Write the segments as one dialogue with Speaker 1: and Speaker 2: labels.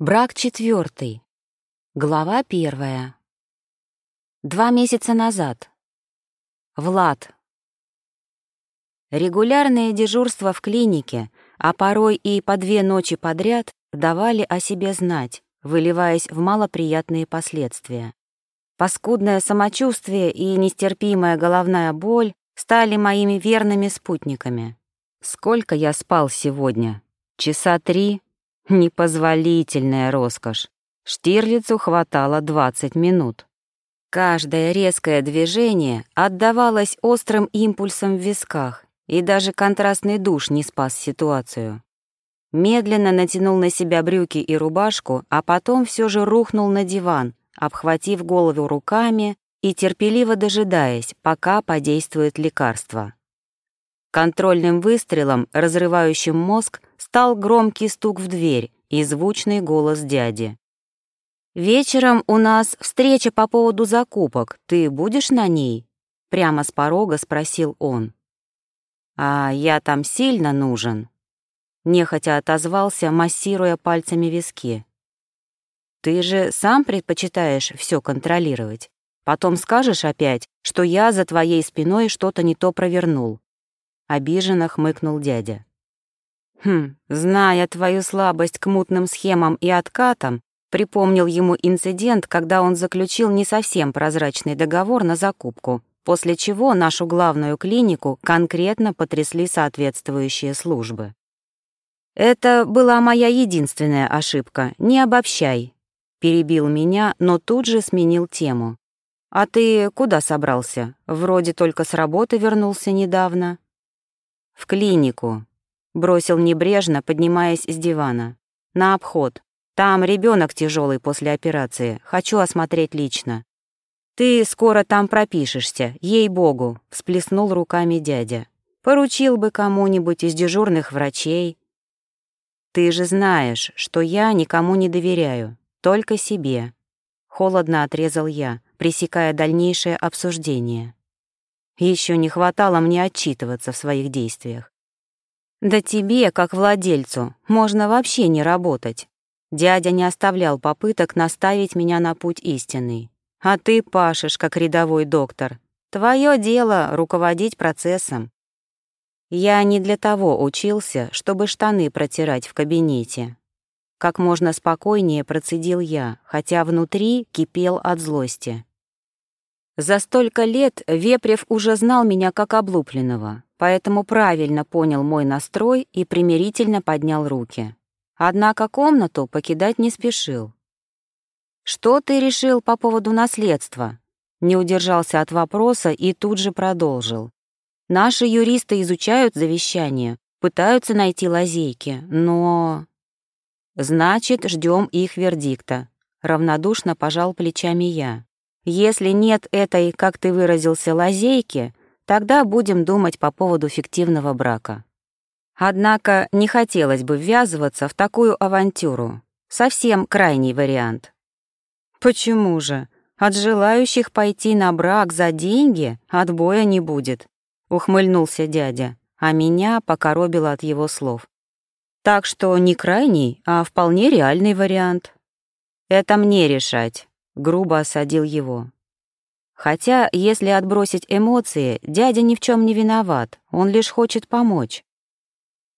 Speaker 1: Брак четвертый. Глава первая. Два месяца назад. Влад. Регулярные дежурства в клинике, а порой и по две ночи подряд, давали о себе знать, выливаясь в малоприятные последствия. Паскудное самочувствие и нестерпимая головная боль стали моими верными спутниками. Сколько я спал сегодня? Часа три? Непозволительная роскошь. Штирлицу хватало 20 минут. Каждое резкое движение отдавалось острым импульсом в висках, и даже контрастный душ не спас ситуацию. Медленно натянул на себя брюки и рубашку, а потом все же рухнул на диван, обхватив голову руками и терпеливо дожидаясь, пока подействует лекарство. Контрольным выстрелом, разрывающим мозг, стал громкий стук в дверь и звучный голос дяди. «Вечером у нас встреча по поводу закупок. Ты будешь на ней?» Прямо с порога спросил он. «А я там сильно нужен?» Нехотя отозвался, массируя пальцами виски. «Ты же сам предпочитаешь все контролировать. Потом скажешь опять, что я за твоей спиной что-то не то провернул. Обиженно хмыкнул дядя. Хм, зная твою слабость к мутным схемам и откатам, припомнил ему инцидент, когда он заключил не совсем прозрачный договор на закупку, после чего нашу главную клинику конкретно потрясли соответствующие службы. «Это была моя единственная ошибка, не обобщай», — перебил меня, но тут же сменил тему. «А ты куда собрался? Вроде только с работы вернулся недавно». «В клинику», — бросил небрежно, поднимаясь с дивана. «На обход. Там ребенок тяжелый после операции. Хочу осмотреть лично». «Ты скоро там пропишешься, ей-богу», — всплеснул руками дядя. «Поручил бы кому-нибудь из дежурных врачей». «Ты же знаешь, что я никому не доверяю, только себе», — холодно отрезал я, пресекая дальнейшее обсуждение. Еще не хватало мне отчитываться в своих действиях. Да тебе, как владельцу, можно вообще не работать. Дядя не оставлял попыток наставить меня на путь истинный. А ты пашешь, как рядовой доктор. Твое дело — руководить процессом. Я не для того учился, чтобы штаны протирать в кабинете. Как можно спокойнее процедил я, хотя внутри кипел от злости. За столько лет Вепрев уже знал меня как облупленного, поэтому правильно понял мой настрой и примирительно поднял руки. Однако комнату покидать не спешил. «Что ты решил по поводу наследства?» Не удержался от вопроса и тут же продолжил. «Наши юристы изучают завещание, пытаются найти лазейки, но...» «Значит, ждем их вердикта», — равнодушно пожал плечами я. Если нет этой, как ты выразился, лазейки, тогда будем думать по поводу фиктивного брака. Однако не хотелось бы ввязываться в такую авантюру. Совсем крайний вариант. Почему же? От желающих пойти на брак за деньги отбоя не будет, ухмыльнулся дядя, а меня покоробило от его слов. Так что не крайний, а вполне реальный вариант. Это мне решать грубо осадил его. Хотя, если отбросить эмоции, дядя ни в чем не виноват, он лишь хочет помочь.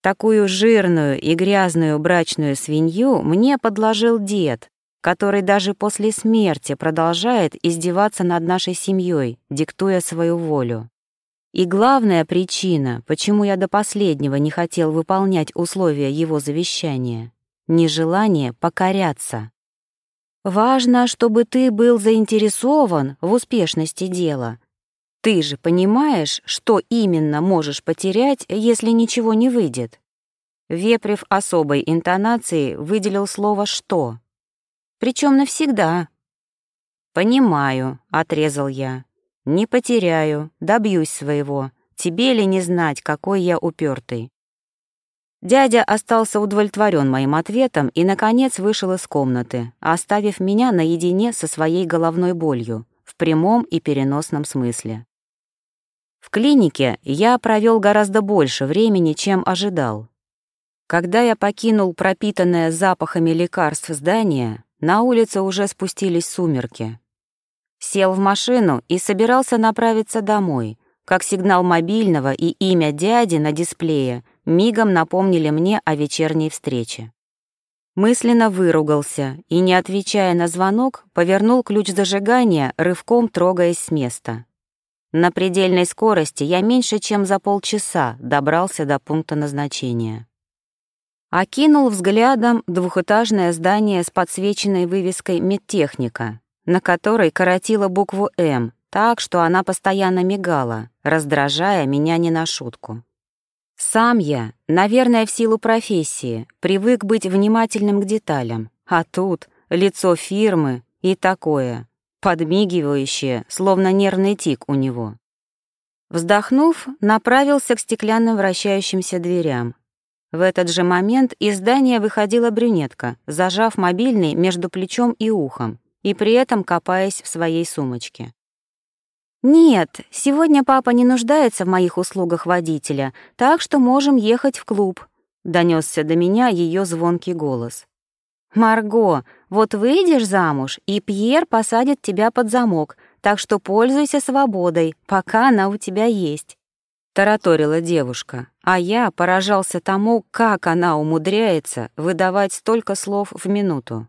Speaker 1: Такую жирную и грязную брачную свинью мне подложил дед, который даже после смерти продолжает издеваться над нашей семьей, диктуя свою волю. И главная причина, почему я до последнего не хотел выполнять условия его завещания — нежелание покоряться. Важно, чтобы ты был заинтересован в успешности дела. Ты же понимаешь, что именно можешь потерять, если ничего не выйдет. Вепрев особой интонацией выделил слово «что». Причем навсегда. «Понимаю», — отрезал я. «Не потеряю, добьюсь своего. Тебе ли не знать, какой я упертый?» Дядя остался удовлетворен моим ответом и, наконец, вышел из комнаты, оставив меня наедине со своей головной болью, в прямом и переносном смысле. В клинике я провел гораздо больше времени, чем ожидал. Когда я покинул пропитанное запахами лекарств здание, на улице уже спустились сумерки. Сел в машину и собирался направиться домой, как сигнал мобильного и имя дяди на дисплее мигом напомнили мне о вечерней встрече. Мысленно выругался и, не отвечая на звонок, повернул ключ зажигания, рывком трогаясь с места. На предельной скорости я меньше чем за полчаса добрался до пункта назначения. Окинул взглядом двухэтажное здание с подсвеченной вывеской «Медтехника», на которой коротила букву «М», так, что она постоянно мигала, раздражая меня не на шутку. Сам я, наверное, в силу профессии, привык быть внимательным к деталям, а тут лицо фирмы и такое, подмигивающее, словно нервный тик у него. Вздохнув, направился к стеклянным вращающимся дверям. В этот же момент из здания выходила брюнетка, зажав мобильный между плечом и ухом, и при этом копаясь в своей сумочке. «Нет, сегодня папа не нуждается в моих услугах водителя, так что можем ехать в клуб», — донесся до меня ее звонкий голос. «Марго, вот выйдешь замуж, и Пьер посадит тебя под замок, так что пользуйся свободой, пока она у тебя есть», — тараторила девушка, а я поражался тому, как она умудряется выдавать столько слов в минуту.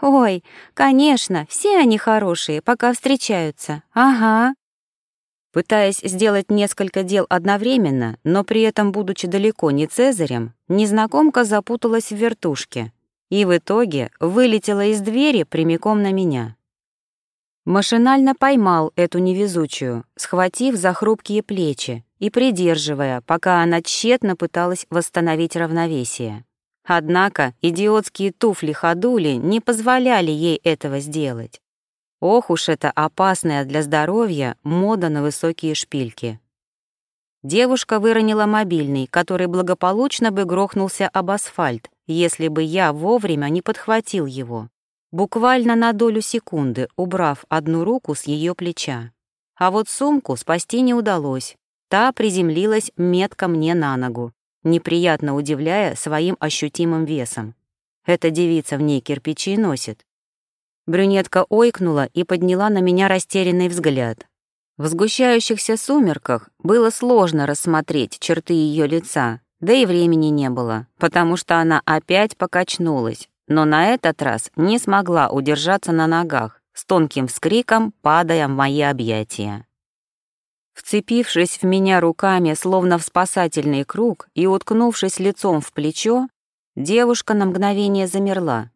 Speaker 1: «Ой, конечно, все они хорошие, пока встречаются. Ага». Пытаясь сделать несколько дел одновременно, но при этом будучи далеко не Цезарем, незнакомка запуталась в вертушке и в итоге вылетела из двери прямиком на меня. Машинально поймал эту невезучую, схватив за хрупкие плечи и придерживая, пока она тщетно пыталась восстановить равновесие. Однако идиотские туфли-ходули не позволяли ей этого сделать. Ох уж это опасная для здоровья мода на высокие шпильки. Девушка выронила мобильный, который благополучно бы грохнулся об асфальт, если бы я вовремя не подхватил его, буквально на долю секунды убрав одну руку с ее плеча. А вот сумку спасти не удалось. Та приземлилась метко мне на ногу, неприятно удивляя своим ощутимым весом. Эта девица в ней кирпичи носит. Брюнетка ойкнула и подняла на меня растерянный взгляд. В сгущающихся сумерках было сложно рассмотреть черты ее лица, да и времени не было, потому что она опять покачнулась, но на этот раз не смогла удержаться на ногах, с тонким вскриком падая в мои объятия. Вцепившись в меня руками, словно в спасательный круг, и уткнувшись лицом в плечо, девушка на мгновение замерла.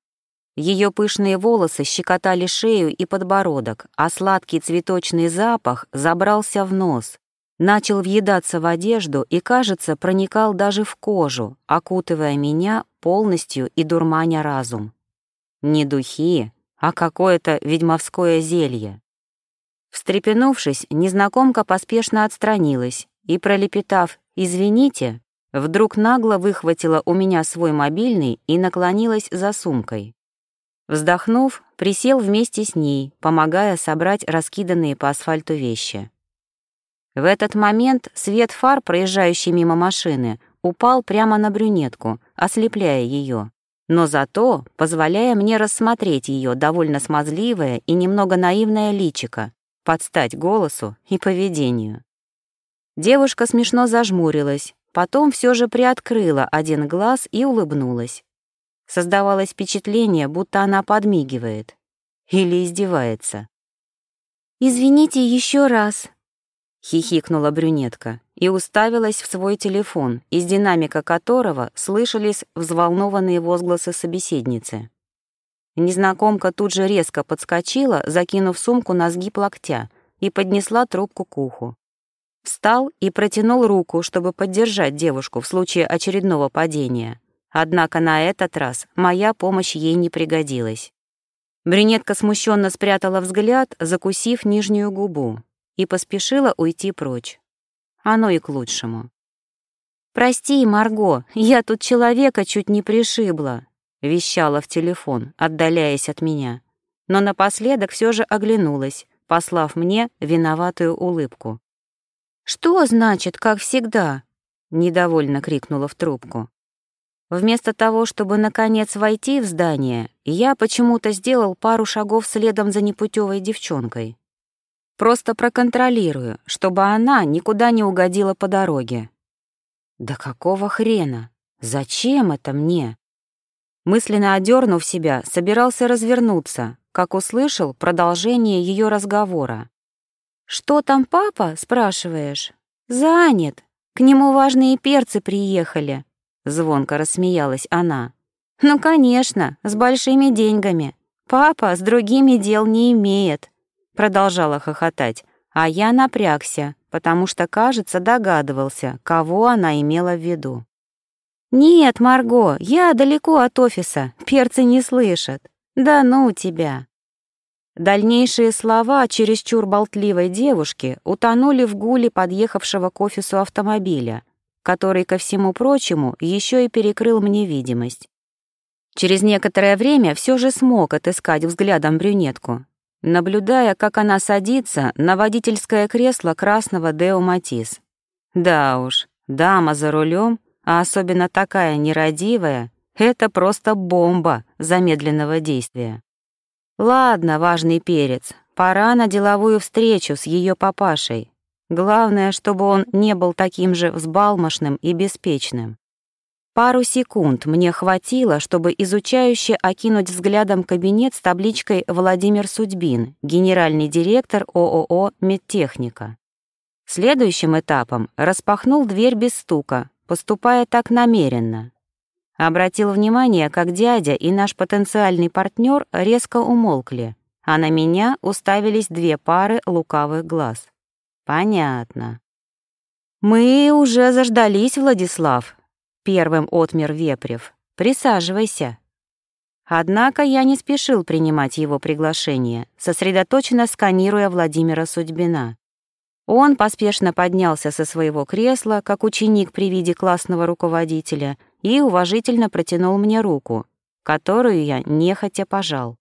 Speaker 1: Ее пышные волосы щекотали шею и подбородок, а сладкий цветочный запах забрался в нос, начал въедаться в одежду и, кажется, проникал даже в кожу, окутывая меня полностью и дурманя разум. Не духи, а какое-то ведьмовское зелье. Встрепенувшись, незнакомка поспешно отстранилась и, пролепетав «извините», вдруг нагло выхватила у меня свой мобильный и наклонилась за сумкой. Вздохнув, присел вместе с ней, помогая собрать раскиданные по асфальту вещи. В этот момент свет фар, проезжающий мимо машины, упал прямо на брюнетку, ослепляя ее, но зато позволяя мне рассмотреть ее довольно смазливое и немного наивное личико, под стать голосу и поведению. Девушка смешно зажмурилась, потом все же приоткрыла один глаз и улыбнулась. Создавалось впечатление, будто она подмигивает или издевается. «Извините еще раз», — хихикнула брюнетка и уставилась в свой телефон, из динамика которого слышались взволнованные возгласы собеседницы. Незнакомка тут же резко подскочила, закинув сумку на сгиб локтя, и поднесла трубку к уху. Встал и протянул руку, чтобы поддержать девушку в случае очередного падения. Однако на этот раз моя помощь ей не пригодилась. Брюнетка смущенно спрятала взгляд, закусив нижнюю губу, и поспешила уйти прочь. Оно и к лучшему. «Прости, Марго, я тут человека чуть не пришибла», вещала в телефон, отдаляясь от меня, но напоследок все же оглянулась, послав мне виноватую улыбку. «Что значит, как всегда?» — недовольно крикнула в трубку. Вместо того, чтобы наконец войти в здание, я почему-то сделал пару шагов следом за непутевой девчонкой. Просто проконтролирую, чтобы она никуда не угодила по дороге. Да какого хрена? Зачем это мне? Мысленно одернув себя, собирался развернуться, как услышал продолжение ее разговора. «Что там папа?» — спрашиваешь. «Занят. К нему важные перцы приехали», — звонко рассмеялась она. «Ну, конечно, с большими деньгами. Папа с другими дел не имеет», — продолжала хохотать, а я напрягся, потому что, кажется, догадывался, кого она имела в виду. «Нет, Марго, я далеко от офиса, перцы не слышат. Да ну тебя!» Дальнейшие слова чересчур болтливой девушки утонули в гуле подъехавшего к офису автомобиля, который, ко всему прочему, еще и перекрыл мне видимость. Через некоторое время все же смог отыскать взглядом брюнетку, наблюдая, как она садится на водительское кресло красного Део Матис. Да уж, дама за рулем — а особенно такая нерадивая, это просто бомба замедленного действия. Ладно, важный перец, пора на деловую встречу с ее папашей. Главное, чтобы он не был таким же взбалмошным и беспечным. Пару секунд мне хватило, чтобы изучающе окинуть взглядом кабинет с табличкой «Владимир Судьбин, генеральный директор ООО «Медтехника». Следующим этапом распахнул дверь без стука, поступая так намеренно. Обратил внимание, как дядя и наш потенциальный партнер резко умолкли, а на меня уставились две пары лукавых глаз. Понятно. «Мы уже заждались, Владислав», — первым отмер Вепрев. «Присаживайся». Однако я не спешил принимать его приглашение, сосредоточенно сканируя Владимира Судьбина. Он поспешно поднялся со своего кресла, как ученик при виде классного руководителя, и уважительно протянул мне руку, которую я нехотя пожал.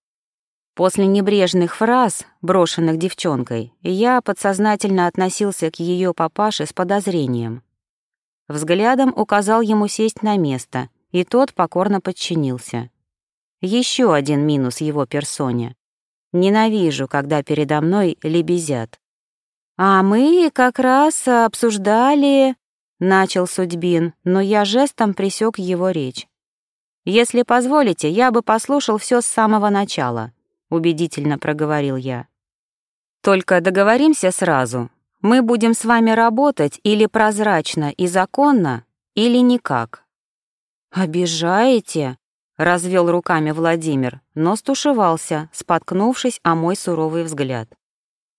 Speaker 1: После небрежных фраз, брошенных девчонкой, я подсознательно относился к ее папаше с подозрением. Взглядом указал ему сесть на место, и тот покорно подчинился. Еще один минус его персоне. Ненавижу, когда передо мной лебезят. «А мы как раз обсуждали...» — начал Судьбин, но я жестом присек его речь. «Если позволите, я бы послушал все с самого начала», — убедительно проговорил я. «Только договоримся сразу. Мы будем с вами работать или прозрачно и законно, или никак». «Обижаете?» — развел руками Владимир, но стушевался, споткнувшись о мой суровый взгляд.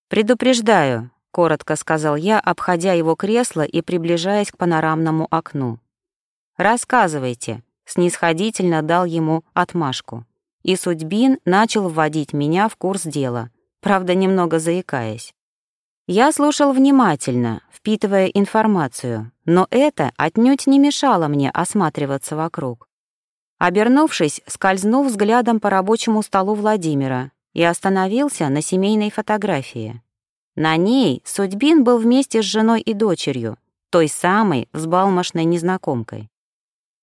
Speaker 1: «Предупреждаю, — коротко сказал я, обходя его кресло и приближаясь к панорамному окну. «Рассказывайте», — снисходительно дал ему отмашку. И Судьбин начал вводить меня в курс дела, правда, немного заикаясь. Я слушал внимательно, впитывая информацию, но это отнюдь не мешало мне осматриваться вокруг. Обернувшись, скользнул взглядом по рабочему столу Владимира и остановился на семейной фотографии. На ней Судьбин был вместе с женой и дочерью, той самой взбалмошной незнакомкой.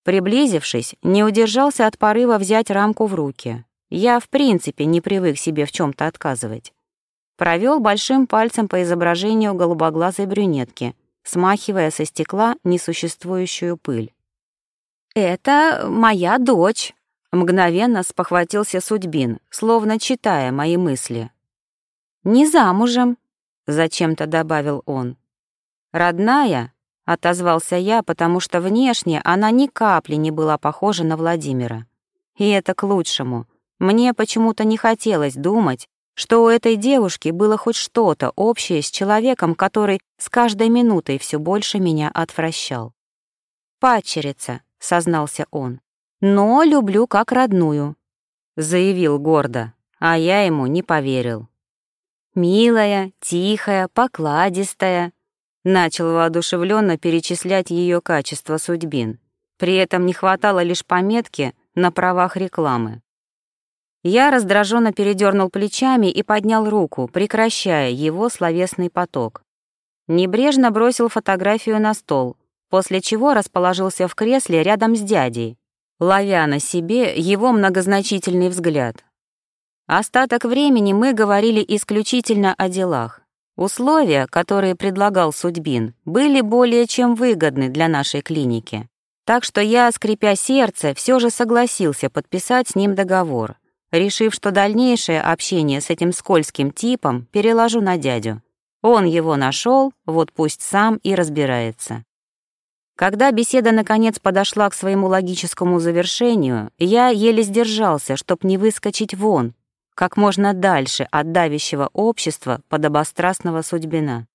Speaker 1: Приблизившись, не удержался от порыва взять рамку в руки. Я, в принципе, не привык себе в чем то отказывать. Провел большим пальцем по изображению голубоглазой брюнетки, смахивая со стекла несуществующую пыль. «Это моя дочь», — мгновенно спохватился Судьбин, словно читая мои мысли. «Не замужем», зачем-то добавил он. Родная, отозвался я, потому что внешне она ни капли не была похожа на Владимира. И это к лучшему. Мне почему-то не хотелось думать, что у этой девушки было хоть что-то общее с человеком, который с каждой минутой все больше меня отвращал. «Падчерица», — сознался он, — «но люблю как родную», — заявил гордо, а я ему не поверил. Милая, тихая, покладистая. Начал воодушевленно перечислять ее качества судьбин. При этом не хватало лишь пометки на правах рекламы. Я раздраженно передернул плечами и поднял руку, прекращая его словесный поток. Небрежно бросил фотографию на стол, после чего расположился в кресле рядом с дядей, ловя на себе его многозначительный взгляд. Остаток времени мы говорили исключительно о делах. Условия, которые предлагал Судьбин, были более чем выгодны для нашей клиники. Так что я, скрипя сердце, все же согласился подписать с ним договор, решив, что дальнейшее общение с этим скользким типом переложу на дядю. Он его нашел, вот пусть сам и разбирается. Когда беседа наконец подошла к своему логическому завершению, я еле сдержался, чтоб не выскочить вон, как можно дальше от давящего общества подобострастного судьбина.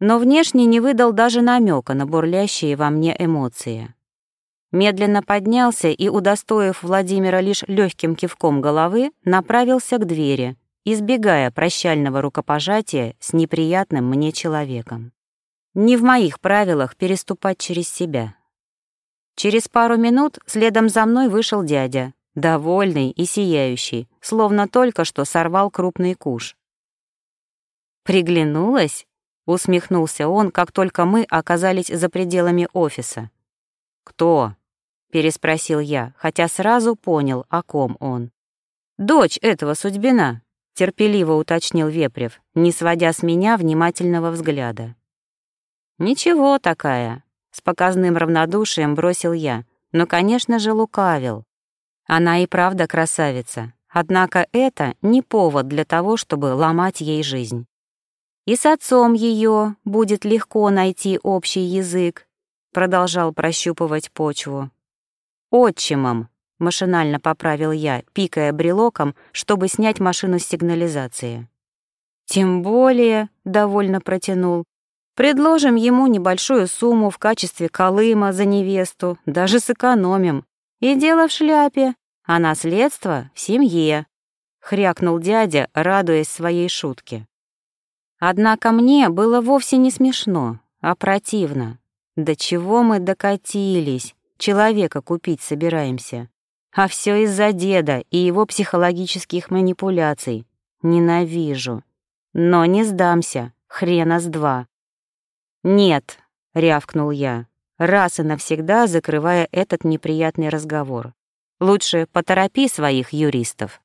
Speaker 1: Но внешне не выдал даже намека на бурлящие во мне эмоции. Медленно поднялся и, удостоив Владимира лишь легким кивком головы, направился к двери, избегая прощального рукопожатия с неприятным мне человеком. Не в моих правилах переступать через себя. Через пару минут следом за мной вышел дядя, довольный и сияющий, словно только что сорвал крупный куш. «Приглянулась?» — усмехнулся он, как только мы оказались за пределами офиса. «Кто?» — переспросил я, хотя сразу понял, о ком он. «Дочь этого Судьбина», — терпеливо уточнил Вепрев, не сводя с меня внимательного взгляда. «Ничего такая», — с показным равнодушием бросил я, но, конечно же, лукавил. Она и правда красавица, однако это не повод для того, чтобы ломать ей жизнь. И с отцом ее будет легко найти общий язык, продолжал прощупывать почву. Отчимом, машинально поправил я, пикая брелоком, чтобы снять машину с сигнализации. Тем более, довольно протянул, Предложим ему небольшую сумму в качестве колыма за невесту, даже сэкономим. И дело в шляпе, а наследство в семье», — хрякнул дядя, радуясь своей шутке. Однако мне было вовсе не смешно, а противно. До чего мы докатились, человека купить собираемся. А все из-за деда и его психологических манипуляций. Ненавижу. Но не сдамся, хрена с два. «Нет», — рявкнул я, раз и навсегда закрывая этот неприятный разговор. «Лучше поторопи своих юристов».